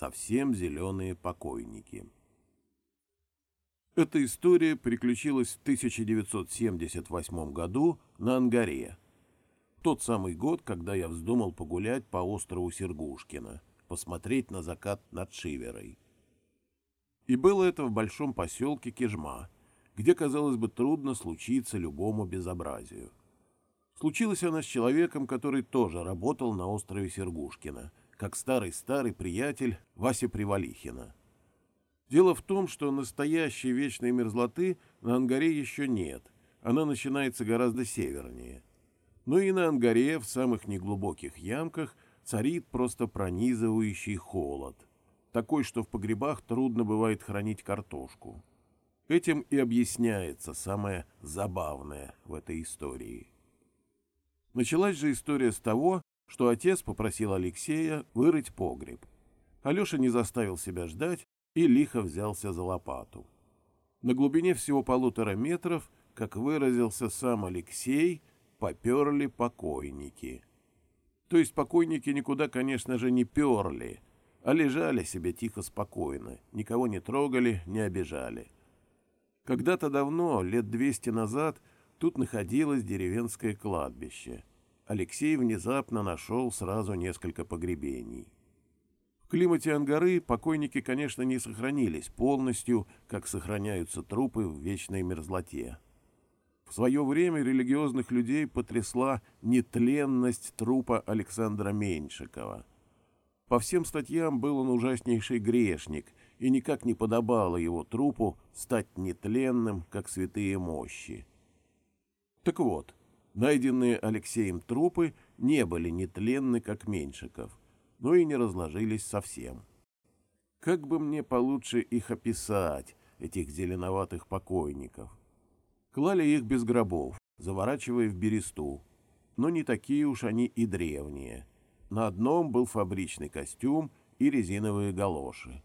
совсем зеленые покойники. Эта история приключилась в 1978 году на Ангаре. Тот самый год, когда я вздумал погулять по острову Сергушкина, посмотреть на закат над Шиверой. И было это в большом поселке Кижма, где, казалось бы, трудно случиться любому безобразию. Случилась она с человеком, который тоже работал на острове Сергушкина, как старый-старый приятель Вася Привалихина. Дело в том, что настоящей вечной мерзлоты на Ангаре еще нет, она начинается гораздо севернее. Но и на Ангаре, в самых неглубоких ямках, царит просто пронизывающий холод, такой, что в погребах трудно бывает хранить картошку. Этим и объясняется самое забавное в этой истории. Началась же история с того, что отец попросил Алексея вырыть погреб. Алеша не заставил себя ждать и лихо взялся за лопату. На глубине всего полутора метров, как выразился сам Алексей, поперли покойники. То есть покойники никуда, конечно же, не перли, а лежали себе тихо-спокойно, никого не трогали, не обижали. Когда-то давно, лет двести назад, тут находилось деревенское кладбище. Алексей внезапно нашел сразу несколько погребений. В климате Ангары покойники, конечно, не сохранились полностью, как сохраняются трупы в вечной мерзлоте. В свое время религиозных людей потрясла нетленность трупа Александра Меньшикова. По всем статьям был он ужаснейший грешник, и никак не подобало его трупу стать нетленным, как святые мощи. Так вот, найденные Алексеем трупы не были нетленны, как Меньшиков, но и не разложились совсем. Как бы мне получше их описать, этих зеленоватых покойников? Клали их без гробов, заворачивая в бересту. Но не такие уж они и древние. На одном был фабричный костюм и резиновые галоши.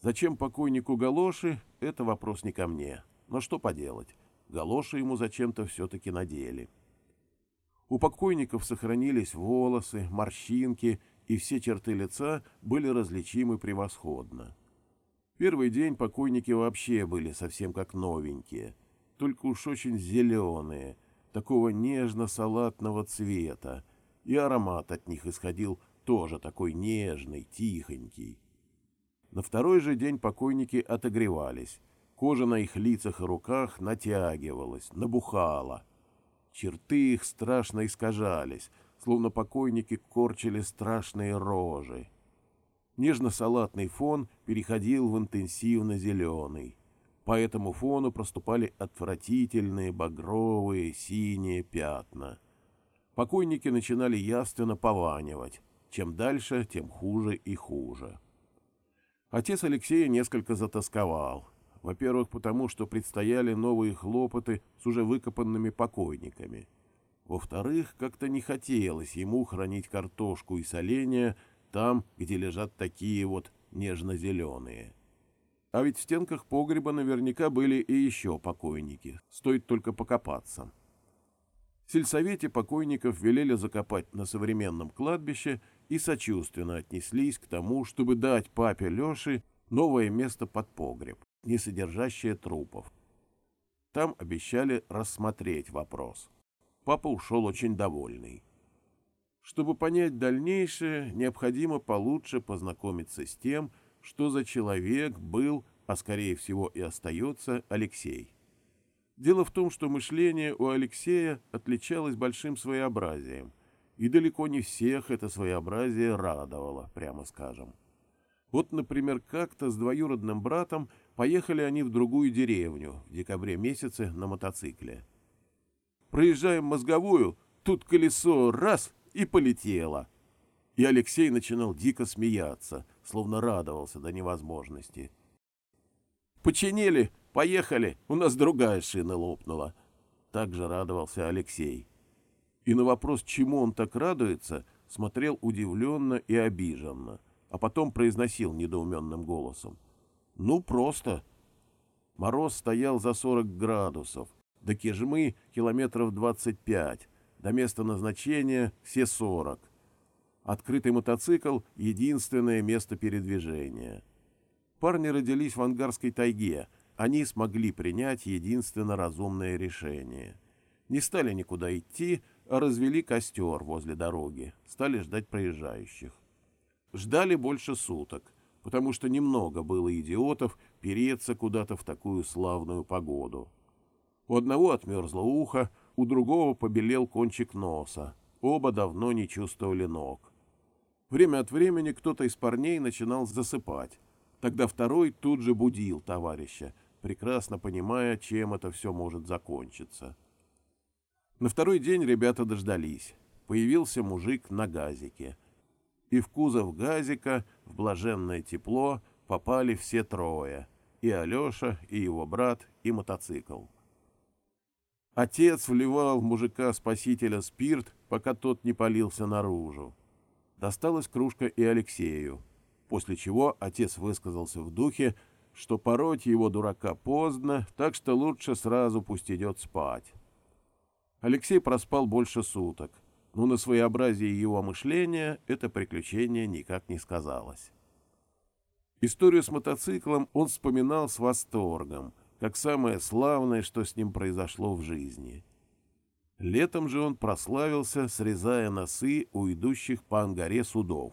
Зачем покойнику галоши, это вопрос не ко мне. Но что поделать, галоши ему зачем-то все-таки надели. У покойников сохранились волосы, морщинки, и все черты лица были различимы превосходно. Первый день покойники вообще были совсем как новенькие — только уж очень зеленые, такого нежно-салатного цвета, и аромат от них исходил тоже такой нежный, тихонький. На второй же день покойники отогревались, кожа на их лицах и руках натягивалась, набухала. Черты их страшно искажались, словно покойники корчили страшные рожи. Нежно-салатный фон переходил в интенсивно-зеленый. По этому фону проступали отвратительные багровые синие пятна. Покойники начинали явственно пованивать. Чем дальше, тем хуже и хуже. Отец Алексея несколько затасковал. Во-первых, потому что предстояли новые хлопоты с уже выкопанными покойниками. Во-вторых, как-то не хотелось ему хранить картошку и соленья там, где лежат такие вот нежно-зеленые. А ведь в стенках погреба наверняка были и еще покойники, стоит только покопаться. В сельсовете покойников велели закопать на современном кладбище и сочувственно отнеслись к тому, чтобы дать папе Леше новое место под погреб, не содержащее трупов. Там обещали рассмотреть вопрос. Папа ушел очень довольный. Чтобы понять дальнейшее, необходимо получше познакомиться с тем, что за человек был, а скорее всего и остается, Алексей. Дело в том, что мышление у Алексея отличалось большим своеобразием, и далеко не всех это своеобразие радовало, прямо скажем. Вот, например, как-то с двоюродным братом поехали они в другую деревню в декабре месяце на мотоцикле. Проезжаем мозговую, тут колесо раз и полетело. И Алексей начинал дико смеяться, словно радовался до невозможности. «Починили, поехали, у нас другая шина лопнула». Так же радовался Алексей. И на вопрос, чему он так радуется, смотрел удивленно и обиженно, а потом произносил недоуменным голосом. «Ну, просто». Мороз стоял за 40 градусов, до Кижмы километров 25, до места назначения все 40. Открытый мотоцикл — единственное место передвижения. Парни родились в ангарской тайге, они смогли принять единственно разумное решение. Не стали никуда идти, а развели костер возле дороги, стали ждать проезжающих. Ждали больше суток, потому что немного было идиотов переться куда-то в такую славную погоду. У одного отмерзло ухо, у другого побелел кончик носа. Оба давно не чувствовали ног. Время от времени кто-то из парней начинал засыпать. Тогда второй тут же будил товарища, прекрасно понимая, чем это все может закончиться. На второй день ребята дождались. Появился мужик на газике. И в кузов газика, в блаженное тепло, попали все трое. И Алеша, и его брат, и мотоцикл. Отец вливал в мужика-спасителя спирт, пока тот не полился наружу. Досталась кружка и Алексею, после чего отец высказался в духе, что пороть его дурака поздно, так что лучше сразу пусть идет спать. Алексей проспал больше суток, но на своеобразии его мышления это приключение никак не сказалось. Историю с мотоциклом он вспоминал с восторгом, как самое славное, что с ним произошло в жизни. Летом же он прославился, срезая носы у идущих по ангаре судов.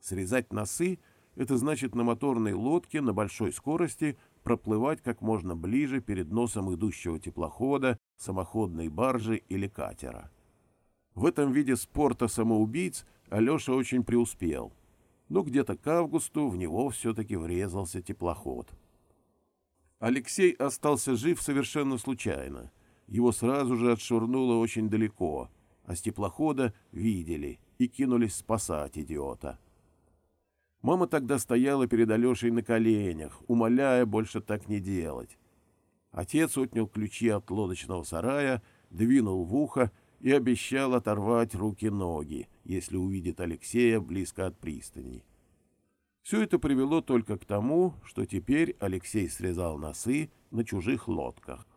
Срезать носы — это значит на моторной лодке на большой скорости проплывать как можно ближе перед носом идущего теплохода, самоходной баржи или катера. В этом виде спорта самоубийц Алеша очень преуспел, но где-то к августу в него все-таки врезался теплоход — Алексей остался жив совершенно случайно. Его сразу же отшвырнуло очень далеко, а с теплохода видели и кинулись спасать идиота. Мама тогда стояла перед Алешей на коленях, умоляя больше так не делать. Отец отнял ключи от лодочного сарая, двинул в ухо и обещал оторвать руки-ноги, если увидит Алексея близко от пристани. Все это привело только к тому, что теперь Алексей срезал носы на чужих лодках.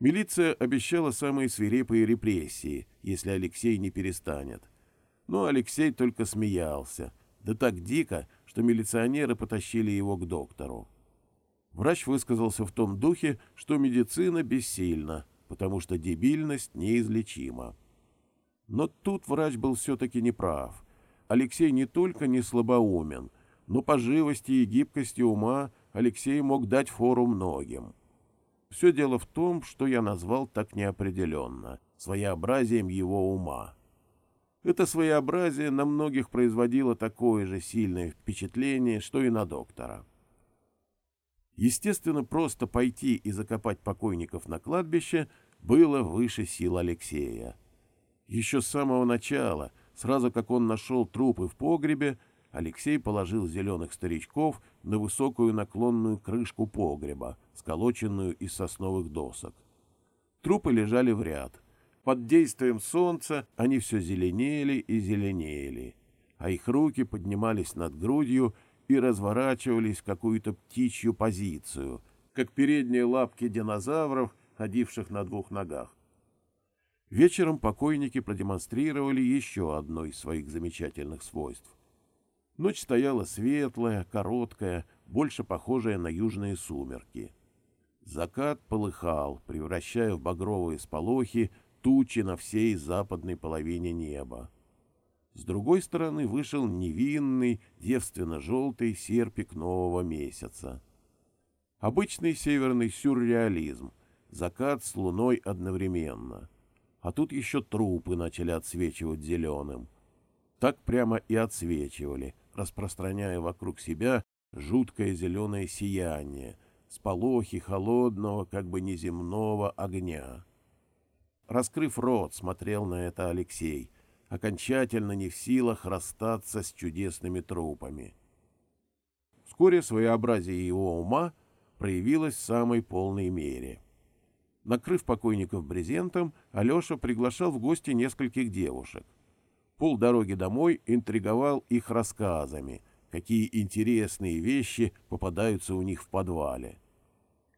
Милиция обещала самые свирепые репрессии, если Алексей не перестанет. Но Алексей только смеялся, да так дико, что милиционеры потащили его к доктору. Врач высказался в том духе, что медицина бессильна, потому что дебильность неизлечима. Но тут врач был все-таки неправ — Алексей не только не слабоумен, но по живости и гибкости ума Алексей мог дать фору многим. Все дело в том, что я назвал так неопределенно, своеобразием его ума. Это своеобразие на многих производило такое же сильное впечатление, что и на доктора. Естественно, просто пойти и закопать покойников на кладбище было выше сил Алексея. Еще с самого начала, Сразу как он нашел трупы в погребе, Алексей положил зеленых старичков на высокую наклонную крышку погреба, сколоченную из сосновых досок. Трупы лежали в ряд. Под действием солнца они все зеленели и зеленели, а их руки поднимались над грудью и разворачивались в какую-то птичью позицию, как передние лапки динозавров, ходивших на двух ногах. Вечером покойники продемонстрировали еще одно из своих замечательных свойств. Ночь стояла светлая, короткая, больше похожая на южные сумерки. Закат полыхал, превращая в багровые сполохи тучи на всей западной половине неба. С другой стороны вышел невинный, девственно-желтый серпик нового месяца. Обычный северный сюрреализм, закат с луной одновременно — а тут еще трупы начали отсвечивать зеленым. Так прямо и отсвечивали, распространяя вокруг себя жуткое зеленое сияние, сполохи холодного, как бы неземного огня. Раскрыв рот, смотрел на это Алексей, окончательно не в силах расстаться с чудесными трупами. Вскоре своеобразие его ума проявилось в самой полной мере — Накрыв покойников брезентом, Алеша приглашал в гости нескольких девушек. Пол дороги домой интриговал их рассказами, какие интересные вещи попадаются у них в подвале.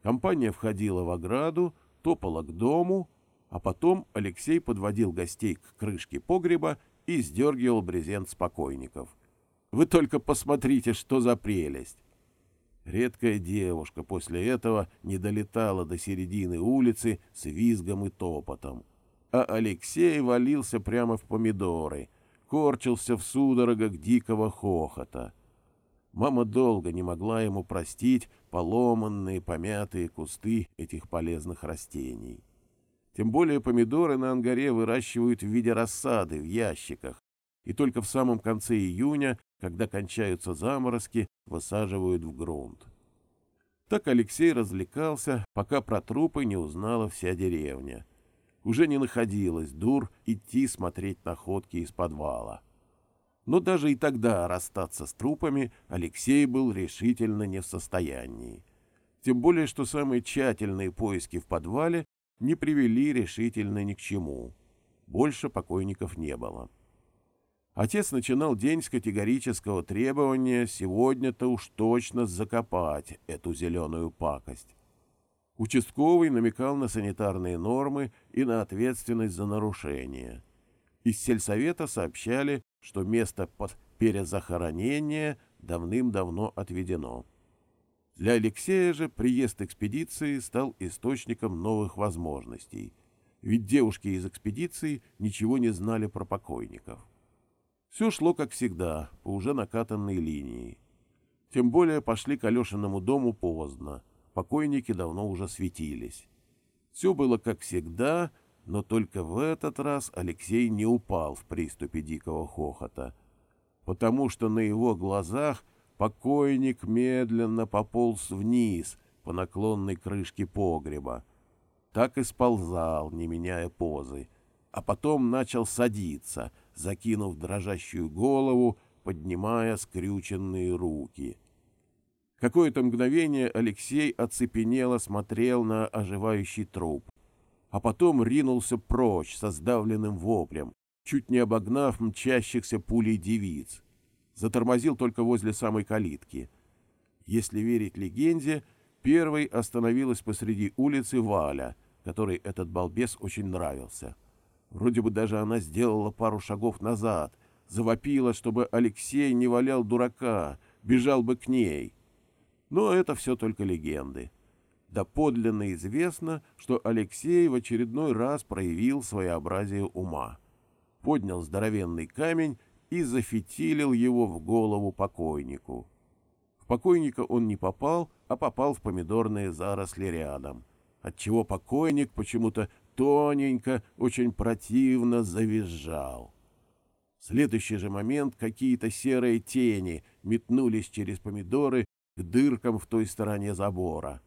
Компания входила в ограду, топала к дому, а потом Алексей подводил гостей к крышке погреба и сдергивал брезент спокойников. Вы только посмотрите, что за прелесть! Редкая девушка после этого не долетала до середины улицы с визгом и топотом. А Алексей валился прямо в помидоры, корчился в судорогах дикого хохота. Мама долго не могла ему простить поломанные, помятые кусты этих полезных растений. Тем более помидоры на ангаре выращивают в виде рассады в ящиках, и только в самом конце июня когда кончаются заморозки, высаживают в грунт. Так Алексей развлекался, пока про трупы не узнала вся деревня. Уже не находилось дур идти смотреть находки из подвала. Но даже и тогда расстаться с трупами Алексей был решительно не в состоянии. Тем более, что самые тщательные поиски в подвале не привели решительно ни к чему. Больше покойников не было. Отец начинал день с категорического требования сегодня-то уж точно закопать эту зеленую пакость. Участковый намекал на санитарные нормы и на ответственность за нарушение. Из сельсовета сообщали, что место под перезахоронение давным-давно отведено. Для Алексея же приезд экспедиции стал источником новых возможностей, ведь девушки из экспедиции ничего не знали про покойников. Все шло, как всегда, по уже накатанной линии. Тем более пошли к Алешиному дому поздно. Покойники давно уже светились. Все было как всегда, но только в этот раз Алексей не упал в приступе дикого хохота, потому что на его глазах покойник медленно пополз вниз по наклонной крышке погреба. Так и сползал, не меняя позы, а потом начал садиться — закинув дрожащую голову, поднимая скрюченные руки. Какое-то мгновение Алексей оцепенело смотрел на оживающий труп, а потом ринулся прочь со сдавленным воплем, чуть не обогнав мчащихся пулей девиц. Затормозил только возле самой калитки. Если верить легенде, первой остановилась посреди улицы Валя, которой этот балбес очень нравился. Вроде бы даже она сделала пару шагов назад, завопила, чтобы Алексей не валял дурака, бежал бы к ней. Но это все только легенды. Да подлинно известно, что Алексей в очередной раз проявил своеобразие ума. Поднял здоровенный камень и зафитилил его в голову покойнику. В покойника он не попал, а попал в помидорные заросли рядом, отчего покойник почему-то тоненько, очень противно завизжал. В следующий же момент какие-то серые тени метнулись через помидоры к дыркам в той стороне забора.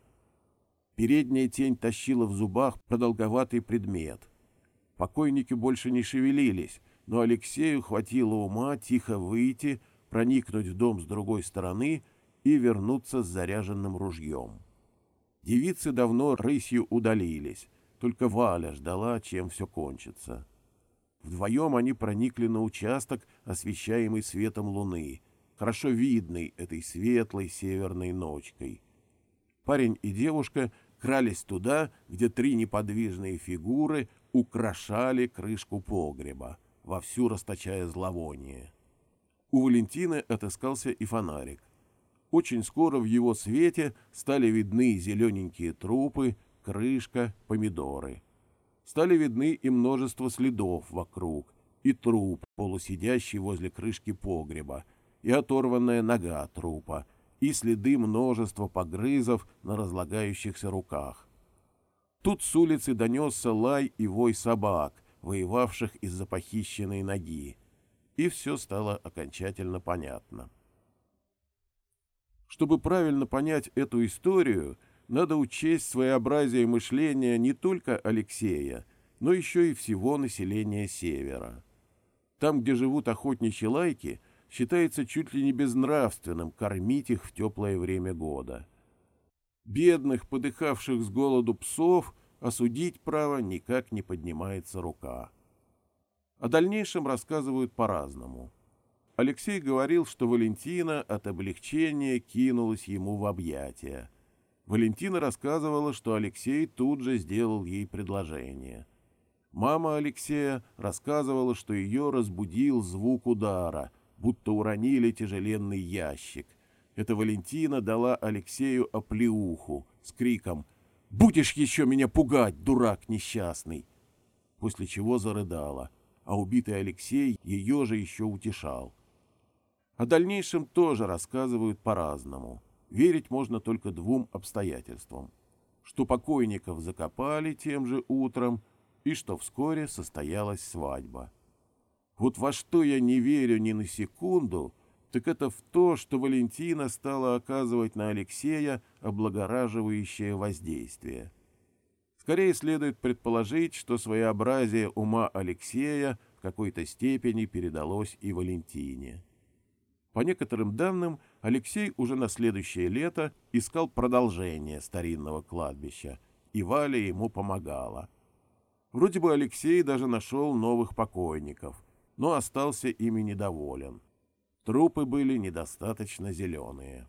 Передняя тень тащила в зубах продолговатый предмет. Покойники больше не шевелились, но Алексею хватило ума тихо выйти, проникнуть в дом с другой стороны и вернуться с заряженным ружьем. Девицы давно рысью удалились, только Валя ждала, чем все кончится. Вдвоем они проникли на участок, освещаемый светом луны, хорошо видный этой светлой северной ночкой. Парень и девушка крались туда, где три неподвижные фигуры украшали крышку погреба, вовсю расточая зловоние. У Валентины отыскался и фонарик. Очень скоро в его свете стали видны зелененькие трупы, крышка, помидоры. Стали видны и множество следов вокруг, и труп, полусидящий возле крышки погреба, и оторванная нога трупа, и следы множества погрызов на разлагающихся руках. Тут с улицы донесся лай и вой собак, воевавших из-за похищенной ноги. И все стало окончательно понятно. Чтобы правильно понять эту историю, надо учесть своеобразие мышления не только Алексея, но еще и всего населения Севера. Там, где живут охотничьи лайки, считается чуть ли не безнравственным кормить их в теплое время года. Бедных, подыхавших с голоду псов, осудить право никак не поднимается рука. О дальнейшем рассказывают по-разному. Алексей говорил, что Валентина от облегчения кинулась ему в объятия – Валентина рассказывала, что Алексей тут же сделал ей предложение. Мама Алексея рассказывала, что ее разбудил звук удара, будто уронили тяжеленный ящик. Это Валентина дала Алексею оплеуху с криком «Будешь еще меня пугать, дурак несчастный!» После чего зарыдала, а убитый Алексей ее же еще утешал. О дальнейшем тоже рассказывают по-разному. Верить можно только двум обстоятельствам. Что покойников закопали тем же утром, и что вскоре состоялась свадьба. Вот во что я не верю ни на секунду, так это в то, что Валентина стала оказывать на Алексея облагораживающее воздействие. Скорее следует предположить, что своеобразие ума Алексея в какой-то степени передалось и Валентине. По некоторым данным, Алексей уже на следующее лето искал продолжение старинного кладбища, и Валя ему помогала. Вроде бы Алексей даже нашел новых покойников, но остался ими недоволен. Трупы были недостаточно зеленые.